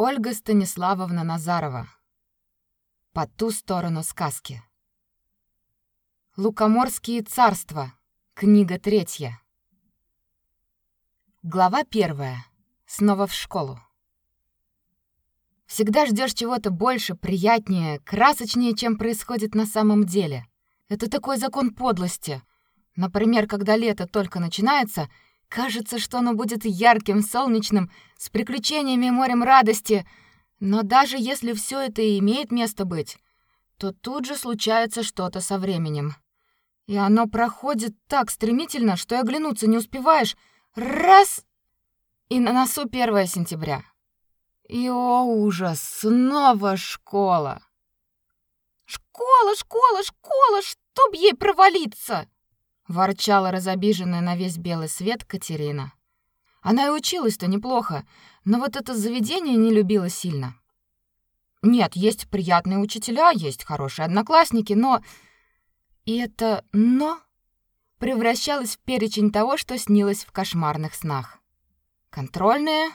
Ольга Станиславовна Назарова. По ту сторону сказки. Лукоморские царства. Книга третья. Глава первая. Снова в школу. Всегда ждешь чего-то больше, приятнее, красочнее, чем происходит на самом деле. Это такой закон подлости. Например, когда лето только начинается, Кажется, что оно будет ярким, солнечным, с приключениями и морем радости. Но даже если все это и имеет место быть, то тут же случается что-то со временем. И оно проходит так стремительно, что и оглянуться не успеваешь. Раз! И на носу 1 сентября. И, о ужас, снова школа. «Школа, школа, школа, чтоб ей провалиться!» Ворчала разобиженная на весь белый свет Катерина. Она и училась-то неплохо, но вот это заведение не любила сильно. Нет, есть приятные учителя, есть хорошие одноклассники, но и это но превращалось в перечень того, что снилось в кошмарных снах. Контрольные,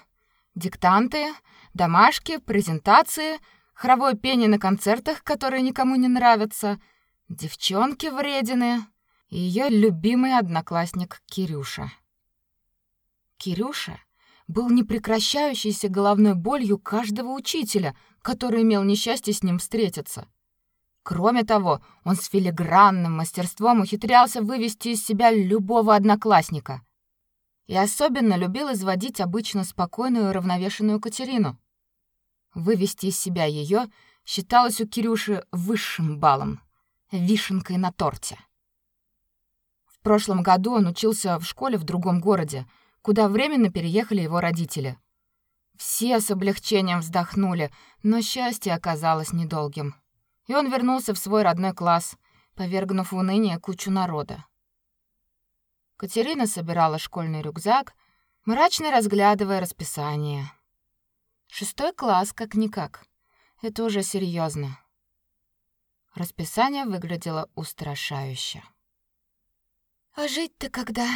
диктанты, домашки, презентации, хоровое пение на концертах, которые никому не нравятся, девчонки вредины, и ее любимый одноклассник Кирюша. Кирюша был непрекращающейся головной болью каждого учителя, который имел несчастье с ним встретиться. Кроме того, он с филигранным мастерством ухитрялся вывести из себя любого одноклассника. И особенно любил изводить обычно спокойную и уравновешенную Катерину. Вывести из себя ее считалось у Кирюши высшим баллом, вишенкой на торте прошлом году он учился в школе в другом городе, куда временно переехали его родители. Все с облегчением вздохнули, но счастье оказалось недолгим. И он вернулся в свой родной класс, повергнув в уныние кучу народа. Катерина собирала школьный рюкзак, мрачно разглядывая расписание. Шестой класс как-никак. Это уже серьезно. Расписание выглядело устрашающе. «А жить-то когда?»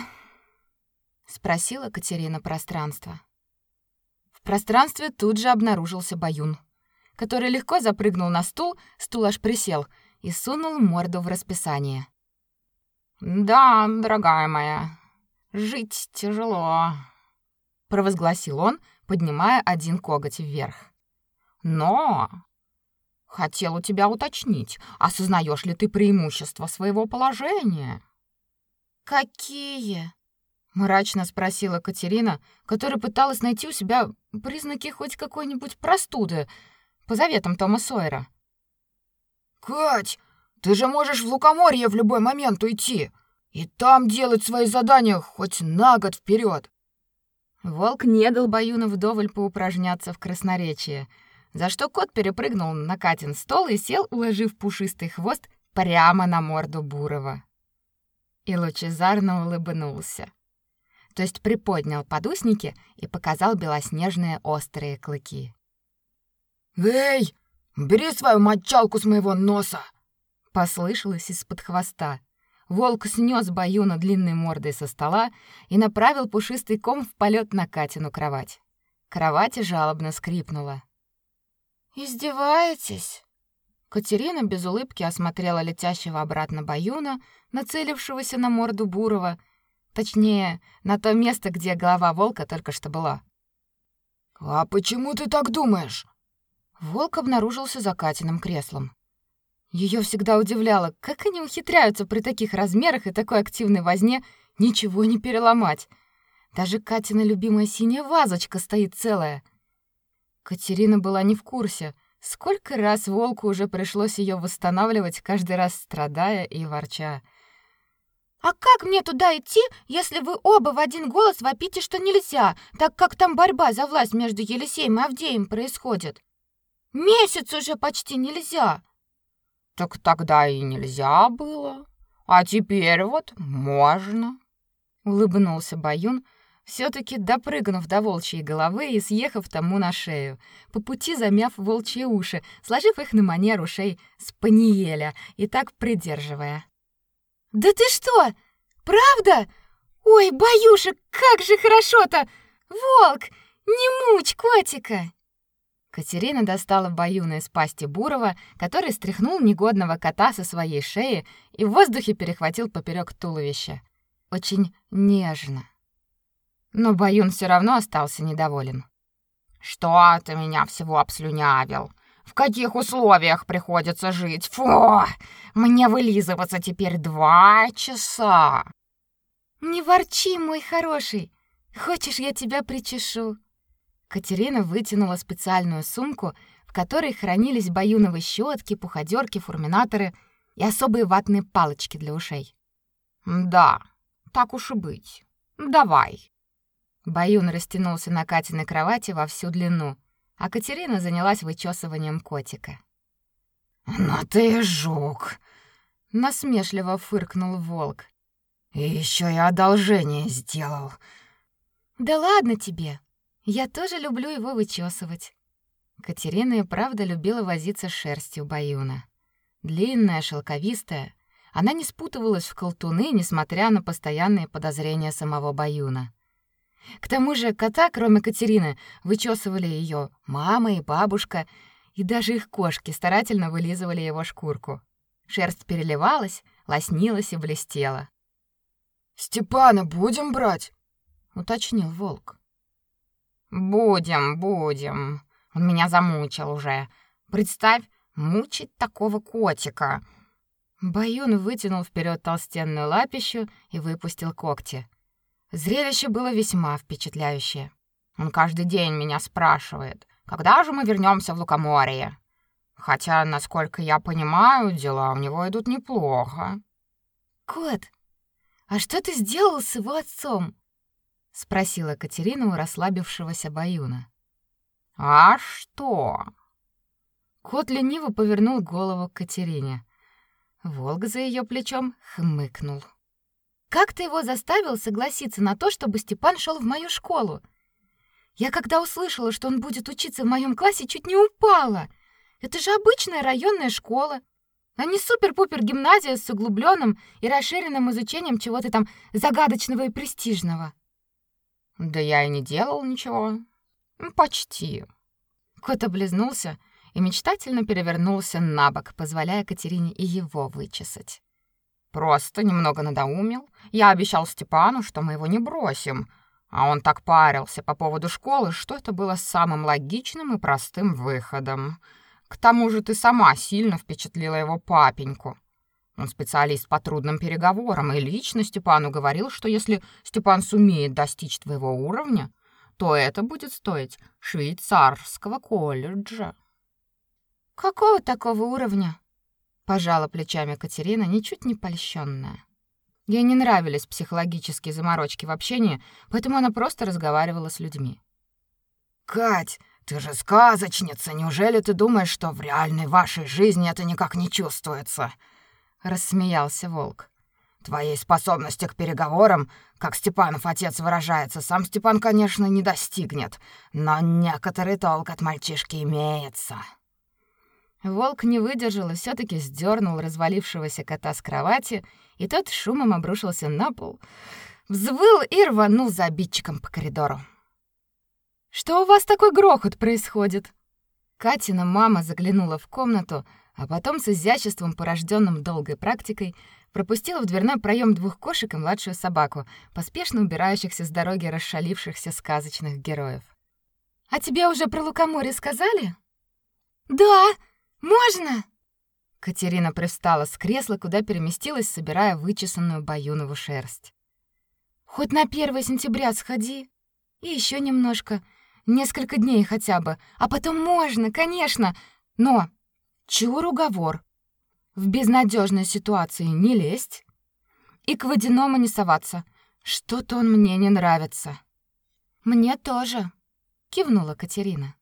— спросила Катерина пространство. В пространстве тут же обнаружился Баюн, который легко запрыгнул на стул, стул аж присел и сунул морду в расписание. «Да, дорогая моя, жить тяжело», — провозгласил он, поднимая один коготь вверх. «Но...» «Хотел у тебя уточнить, осознаешь ли ты преимущество своего положения?» «Какие?» — мрачно спросила Катерина, которая пыталась найти у себя признаки хоть какой-нибудь простуды по заветам Тома Сойера. «Кать, ты же можешь в Лукоморье в любой момент уйти и там делать свои задания хоть на год вперед. Волк не дал Баюну вдоволь поупражняться в красноречии, за что кот перепрыгнул на Катин стол и сел, уложив пушистый хвост прямо на морду Бурова и лучезарно улыбнулся. То есть приподнял подусники и показал белоснежные острые клыки. «Эй, бери свою мочалку с моего носа!» Послышалось из-под хвоста. Волк снес Баюна длинной мордой со стола и направил пушистый ком в полет на Катину кровать. Кровать жалобно скрипнула. «Издеваетесь?» Катерина без улыбки осмотрела летящего обратно Баюна, нацелившегося на морду Бурова, точнее, на то место, где голова волка только что была. «А почему ты так думаешь?» Волк обнаружился за Катиным креслом. Ее всегда удивляло, как они ухитряются при таких размерах и такой активной возне ничего не переломать. Даже Катина любимая синяя вазочка стоит целая. Катерина была не в курсе — Сколько раз волку уже пришлось ее восстанавливать, каждый раз страдая и ворча. «А как мне туда идти, если вы оба в один голос вопите, что нельзя, так как там борьба за власть между Елисеем и Авдеем происходит? Месяц уже почти нельзя!» «Так тогда и нельзя было, а теперь вот можно!» Улыбнулся Баюн, все таки допрыгнув до волчьей головы и съехав тому на шею, по пути замяв волчьи уши, сложив их на манер ушей спаниеля и так придерживая. «Да ты что? Правда? Ой, Баюша, как же хорошо-то! Волк, не мучь котика!» Катерина достала баюна из пасти Бурова, который стряхнул негодного кота со своей шеи и в воздухе перехватил поперек туловища. Очень нежно. Но Баюн все равно остался недоволен. «Что ты меня всего обслюнявил? В каких условиях приходится жить? Фу! Мне вылизываться теперь два часа!» «Не ворчи, мой хороший. Хочешь, я тебя причешу?» Катерина вытянула специальную сумку, в которой хранились баюновые щетки, пуходерки, фурминаторы и особые ватные палочки для ушей. «Да, так уж и быть. Давай». Баюн растянулся на Катиной кровати во всю длину, а Катерина занялась вычесыванием котика. «Ну ты жук!» — насмешливо фыркнул волк. «И еще и одолжение сделал». «Да ладно тебе. Я тоже люблю его вычесывать». Катерина и правда любила возиться шерстью Баюна. Длинная, шелковистая, она не спутывалась в колтуны, несмотря на постоянные подозрения самого Баюна. К тому же кота, кроме Катерины, вычесывали ее мама и бабушка, и даже их кошки старательно вылизывали его шкурку. Шерсть переливалась, лоснилась и блестела. «Степана будем брать?» — уточнил волк. «Будем, будем. Он меня замучил уже. Представь, мучить такого котика!» Баюн вытянул вперед толстенную лапищу и выпустил когти. Зрелище было весьма впечатляющее. Он каждый день меня спрашивает, когда же мы вернемся в Лукоморье. Хотя, насколько я понимаю, дела у него идут неплохо. Кот, а что ты сделал с его отцом? спросила Катерина у расслабившегося Баюна. А что? Кот лениво повернул голову к Катерине. Волк за ее плечом хмыкнул. Как ты его заставил согласиться на то, чтобы Степан шел в мою школу? Я когда услышала, что он будет учиться в моем классе, чуть не упала. Это же обычная районная школа, а не супер-пупер гимназия с углубленным и расширенным изучением чего-то там загадочного и престижного. Да я и не делал ничего. Почти. Кот облизнулся и мечтательно перевернулся на бок, позволяя Катерине и его вычесать. Просто немного надоумил. Я обещал Степану, что мы его не бросим. А он так парился по поводу школы, что это было самым логичным и простым выходом. К тому же ты сама сильно впечатлила его папеньку. Он специалист по трудным переговорам, и лично Степану говорил, что если Степан сумеет достичь твоего уровня, то это будет стоить швейцарского колледжа. Какого такого уровня? Пожала плечами Катерина, ничуть не польщённая. Ей не нравились психологические заморочки в общении, поэтому она просто разговаривала с людьми. «Кать, ты же сказочница! Неужели ты думаешь, что в реальной вашей жизни это никак не чувствуется?» Рассмеялся волк. «Твоей способности к переговорам, как Степанов отец выражается, сам Степан, конечно, не достигнет, но некоторый толк от мальчишки имеется». Волк не выдержал и все таки сдернул развалившегося кота с кровати, и тот шумом обрушился на пол, взвыл и рванул за обидчиком по коридору. «Что у вас такой грохот происходит?» Катина мама заглянула в комнату, а потом с изяществом, порожденным долгой практикой, пропустила в дверной проем двух кошек и младшую собаку, поспешно убирающихся с дороги расшалившихся сказочных героев. «А тебе уже про лукоморье сказали?» «Да!» Можно? Катерина привстала с кресла, куда переместилась, собирая вычесанную баюнову шерсть. Хоть на 1 сентября сходи. И еще немножко, несколько дней хотя бы, а потом можно, конечно. Но чур уговор. В безнадежной ситуации не лезть и к водяному не соваться. Что-то он мне не нравится. Мне тоже, кивнула Катерина.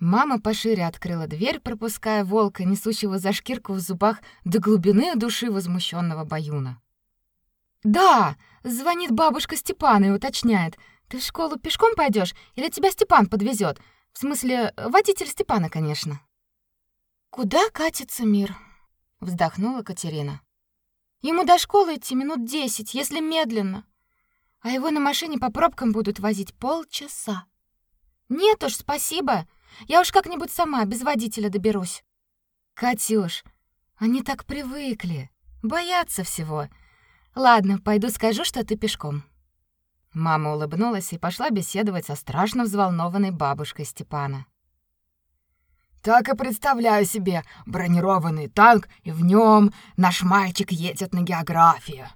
Мама пошире открыла дверь, пропуская волка, несущего за шкирку в зубах до глубины души возмущенного Баюна. «Да!» — звонит бабушка Степана и уточняет. «Ты в школу пешком пойдешь или тебя Степан подвезет? В смысле, водитель Степана, конечно». «Куда катится мир?» — вздохнула Катерина. «Ему до школы идти минут десять, если медленно. А его на машине по пробкам будут возить полчаса. Нет уж, спасибо. Я уж как-нибудь сама без водителя доберусь. Катюш, они так привыкли, боятся всего. Ладно, пойду скажу, что ты пешком. Мама улыбнулась и пошла беседовать со страшно взволнованной бабушкой Степана. Так и представляю себе бронированный танк, и в нем наш мальчик едет на географию.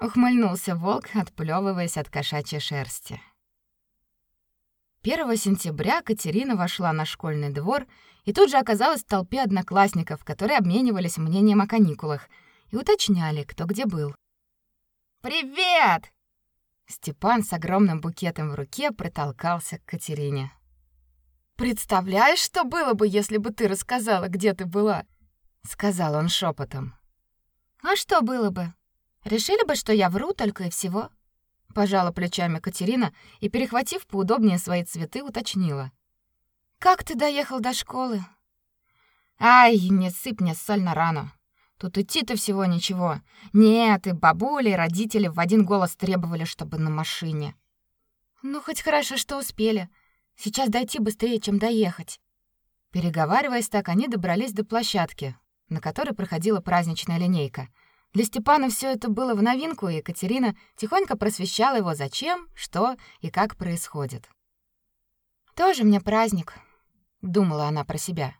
Ухмыльнулся волк, отплевываясь от кошачьей шерсти. 1 сентября Катерина вошла на школьный двор и тут же оказалась в толпе одноклассников, которые обменивались мнением о каникулах и уточняли, кто где был. «Привет!» Степан с огромным букетом в руке протолкался к Катерине. «Представляешь, что было бы, если бы ты рассказала, где ты была?» — сказал он шепотом. «А что было бы? Решили бы, что я вру только и всего?» Пожала плечами Катерина и, перехватив поудобнее свои цветы, уточнила. «Как ты доехал до школы?» «Ай, не сыпь мне соль на рану. Тут идти-то всего ничего. Нет, и бабули, и родители в один голос требовали, чтобы на машине. Ну, хоть хорошо, что успели. Сейчас дойти быстрее, чем доехать. Переговариваясь так, они добрались до площадки, на которой проходила праздничная линейка. Для Степана все это было в новинку, и Екатерина тихонько просвещала его, зачем, что и как происходит. «Тоже мне праздник», — думала она про себя.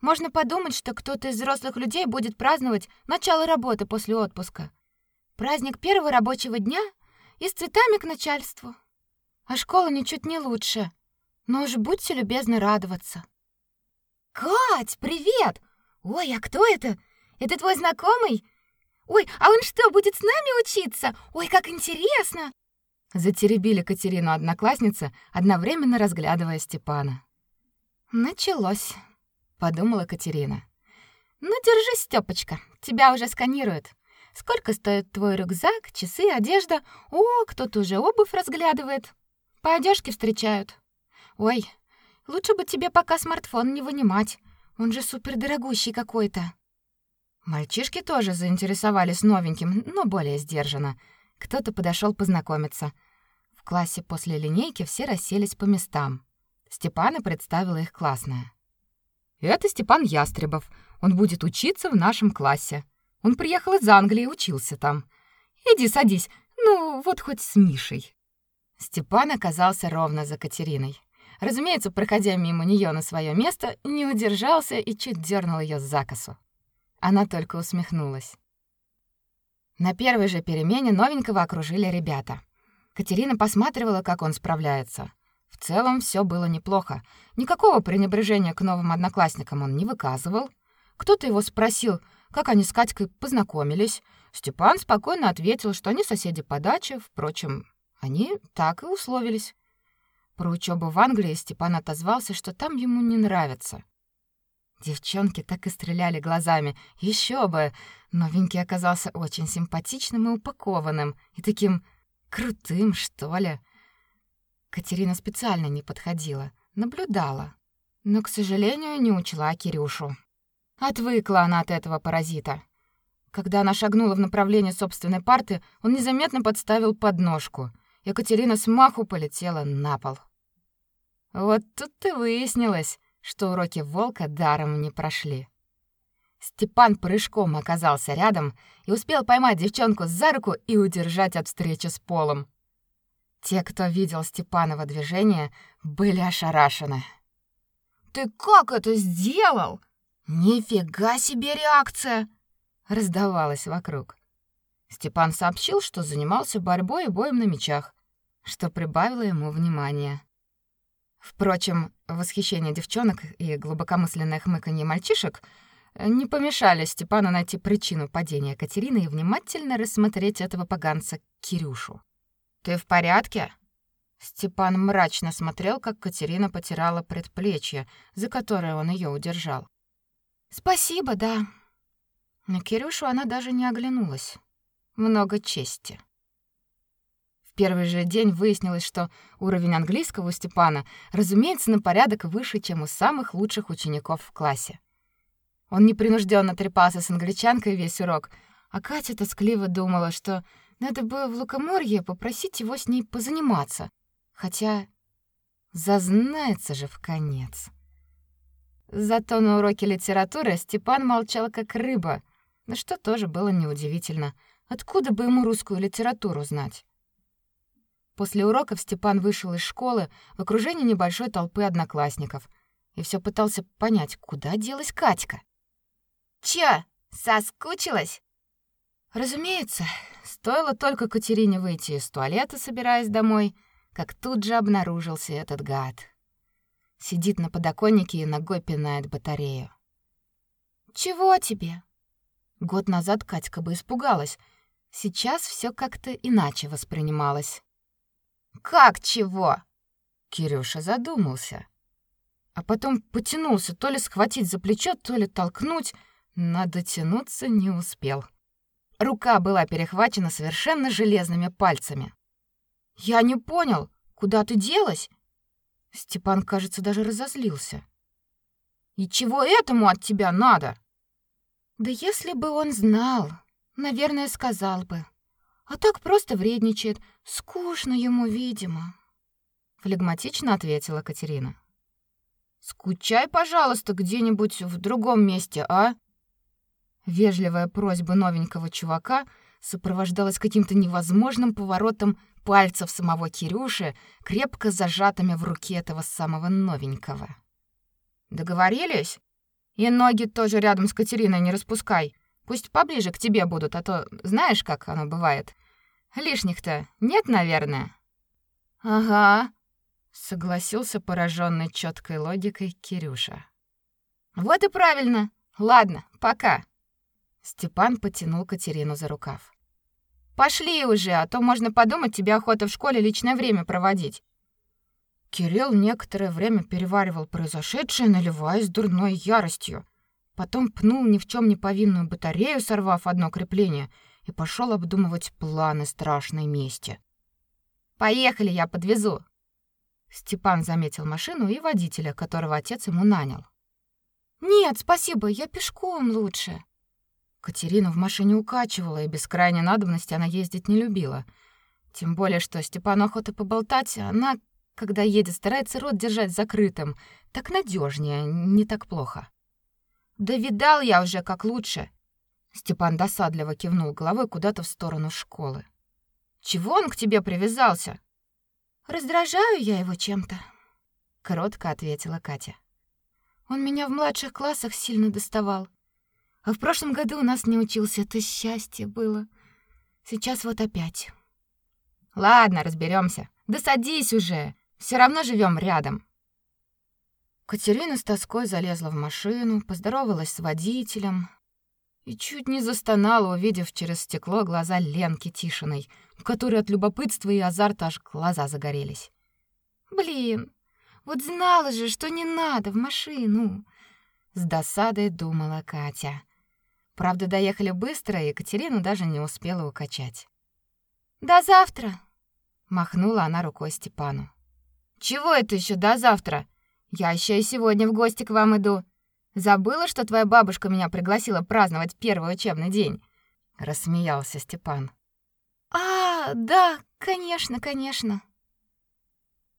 Можно подумать, что кто-то из взрослых людей будет праздновать начало работы после отпуска. Праздник первого рабочего дня и с цветами к начальству. А школа ничуть не лучше. Но уж будьте любезны радоваться. Кать, привет! Ой, а кто это? Это твой знакомый? Ой, а он что, будет с нами учиться? Ой, как интересно! Затеребили Катерину одноклассницы, одновременно разглядывая Степана. Началось подумала Катерина. Ну держи, Стёпочка, тебя уже сканируют. Сколько стоит твой рюкзак, часы, одежда? О, кто-то уже обувь разглядывает. По одежке встречают. Ой, лучше бы тебе пока смартфон не вынимать. Он же супердорогущий какой-то. Мальчишки тоже заинтересовались новеньким, но более сдержанно. Кто-то подошел познакомиться. В классе после линейки все расселись по местам. Степана представила их классная. Это Степан Ястребов. Он будет учиться в нашем классе. Он приехал из Англии и учился там. Иди садись. Ну, вот хоть с Мишей. Степан оказался ровно за Катериной. Разумеется, проходя мимо нее на свое место, не удержался и чуть дернул ее за косу. Она только усмехнулась. На первой же перемене новенького окружили ребята. Катерина посматривала, как он справляется. В целом все было неплохо. Никакого пренебрежения к новым одноклассникам он не выказывал. Кто-то его спросил, как они с Катькой познакомились. Степан спокойно ответил, что они соседи по даче. Впрочем, они так и условились. Про учебу в Англии Степан отозвался, что там ему не нравится. Девчонки так и стреляли глазами. Еще бы! Новенький оказался очень симпатичным и упакованным, и таким крутым, что ли. Катерина специально не подходила, наблюдала, но, к сожалению, не учла Кирюшу. Отвыкла она от этого паразита. Когда она шагнула в направлении собственной парты, он незаметно подставил подножку. Екатерина с маху полетела на пол. Вот тут и выяснилось, что уроки волка даром не прошли. Степан прыжком оказался рядом и успел поймать девчонку за руку и удержать от встречи с полом. Те, кто видел Степанова движение, были ошарашены. «Ты как это сделал? Нифига себе реакция!» раздавалось вокруг. Степан сообщил, что занимался борьбой и боем на мечах, что прибавило ему внимания. Впрочем, восхищение девчонок и глубокомысленное хмыканье мальчишек не помешали Степану найти причину падения Катерины и внимательно рассмотреть этого поганца Кирюшу. Ты в порядке? Степан мрачно смотрел, как Катерина потирала предплечье, за которое он ее удержал. Спасибо, да. На Кирюшу она даже не оглянулась. Много чести. Первый же день выяснилось, что уровень английского у Степана, разумеется, на порядок выше, чем у самых лучших учеников в классе. Он непринужденно трепался с англичанкой весь урок, а Катя тоскливо думала, что надо бы в Лукоморье попросить его с ней позаниматься. Хотя зазнается же в конец. Зато на уроке литературы Степан молчал как рыба, да что тоже было неудивительно. Откуда бы ему русскую литературу знать? После уроков Степан вышел из школы в окружении небольшой толпы одноклассников и все пытался понять, куда делась Катька. «Чё, соскучилась?» Разумеется, стоило только Катерине выйти из туалета, собираясь домой, как тут же обнаружился этот гад. Сидит на подоконнике и ногой пинает батарею. «Чего тебе?» Год назад Катька бы испугалась. Сейчас все как-то иначе воспринималось. «Как чего?» Кирюша задумался. А потом потянулся то ли схватить за плечо, то ли толкнуть, но дотянуться не успел. Рука была перехвачена совершенно железными пальцами. «Я не понял, куда ты делась?» Степан, кажется, даже разозлился. «И чего этому от тебя надо?» Да если бы он знал, наверное, сказал бы. А так просто вредничает. Скучно ему, видимо. Флегматично ответила Катерина. Скучай, пожалуйста, где-нибудь в другом месте, а? Вежливая просьба новенького чувака сопровождалась каким-то невозможным поворотом пальцев самого Кирюши, крепко зажатыми в руке этого самого новенького. Договорились? И ноги тоже рядом с Катериной не распускай. Пусть поближе к тебе будут, а то знаешь, как оно бывает. Лишних-то нет, наверное. Ага, согласился пораженный четкой логикой Кирюша. Вот и правильно. Ладно, пока. Степан потянул Катерину за рукав. Пошли уже, а то можно подумать, тебе охота в школе личное время проводить. Кирилл некоторое время переваривал произошедшее, наливаясь дурной яростью. Потом пнул ни в чем не повинную батарею, сорвав одно крепление, и пошел обдумывать планы страшной мести. «Поехали, я подвезу!» Степан заметил машину и водителя, которого отец ему нанял. «Нет, спасибо, я пешком лучше». Катерину в машине укачивала, и без крайней надобности она ездить не любила. Тем более, что Степану охота поболтать, а она когда едет, старается рот держать закрытым. Так надежнее, не так плохо. Да видал я уже, как лучше. Степан досадливо кивнул головой куда-то в сторону школы. Чего он к тебе привязался? Раздражаю я его чем-то, кротко ответила Катя. Он меня в младших классах сильно доставал. А в прошлом году у нас не учился, это счастье было. Сейчас вот опять. Ладно, разберемся. Да садись уже. Все равно живем рядом. Катерина с тоской залезла в машину, поздоровалась с водителем и чуть не застонала, увидев через стекло глаза Ленки Тишиной, у которой от любопытства и азарта аж глаза загорелись. Блин, вот знала же, что не надо в машину, с досадой думала Катя. Правда, доехали быстро, и Екатерину даже не успела укачать. До завтра, махнула она рукой Степану. Чего это еще до завтра? Я еще и сегодня в гости к вам иду. Забыла, что твоя бабушка меня пригласила праздновать первый учебный день? рассмеялся Степан. А, да, конечно, конечно.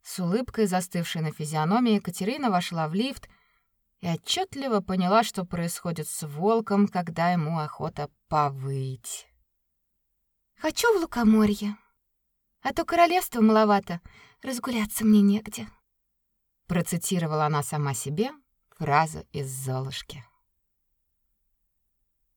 С улыбкой, застывшей на физиономии, Екатерина вошла в лифт и отчетливо поняла, что происходит с волком, когда ему охота повыть. Хочу в лукоморье. А то королевства маловато, разгуляться мне негде. Процитировала она сама себе фразу из Золушки.